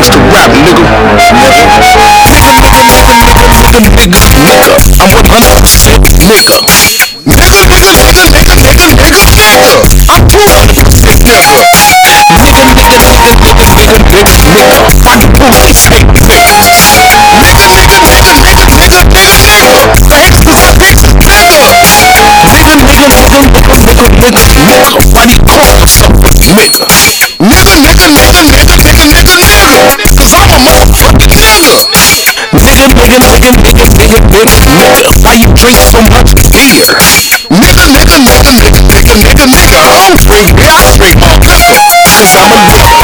likes rap, nigga. I'm a big up nigga. I'm 100% nigga. Nigga, nigga, nigga, nigga, nigga, nigga. nigga. I'm 200% nigga. Nigga, nigga, nigga, nigga, nigga. nigga, nigga. I'm do bullshit. Nigga, nigga, nigga, nigga, nigga, nigga, nigga. Why you drink so much beer? Nigga, nigga, nigga, nigga, nigga, nigga, nigga. I don't drink beer, I drink my liquor. Cause I'm a nigga.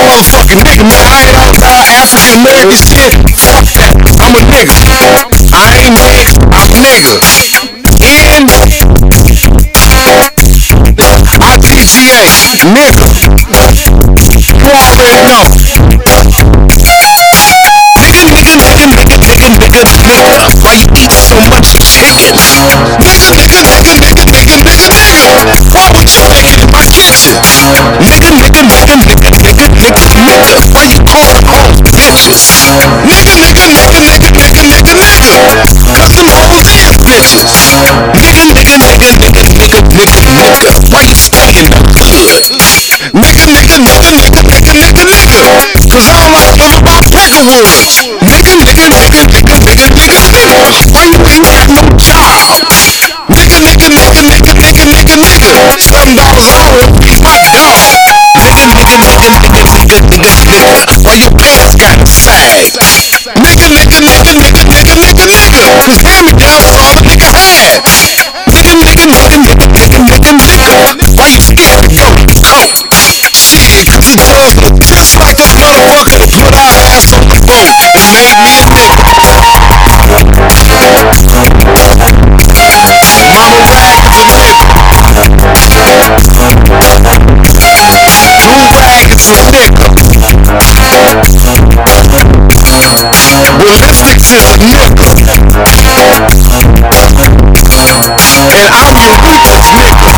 Motherfucking nigga, man, I ain't all about African American shit. Fuck that. I'm a nigga. I ain't mixed, I'm a nigga. And IPGA, nigga. You already know. Nigga, nigga, nigga. Why you eat so much chicken? Nigga, nigga, nigga, nigga, nigga, nigga, nigga. Why we chicken in my kitchen? Nigga, nigga, nigga, nigga, nigga, nigga, nigga. Why you calling hoes bitches? Nigga, nigga, nigga, nigga, nigga, nigga, nigga. Them hoes is bitches. Nigga, nigga, nigga, nigga, nigga, nigga, nigga. Why you studying the hood? Nigga, nigga, nigga, nigga, nigga, nigga, nigga. Cause I you an hour is my dog. Nigga, nigga, nigga, nigga, nigga, nigga, nigga. Nigga. Why your pants gotta sag? Nigga, nigga, nigga, nigga, nigga, nigga, nigga. Cause hand-me-downs is all a nigga had. Nigga, nigga, nigga, nigga, nigga, Why your pants got sag? nigga, nigga. Nigga, nigga, nigga, nigga. Nigga, nigga, nigga, nigga, nigga, nigga, nigga. Why you scared to go to court? Shit, cause the judge look just like And I'm a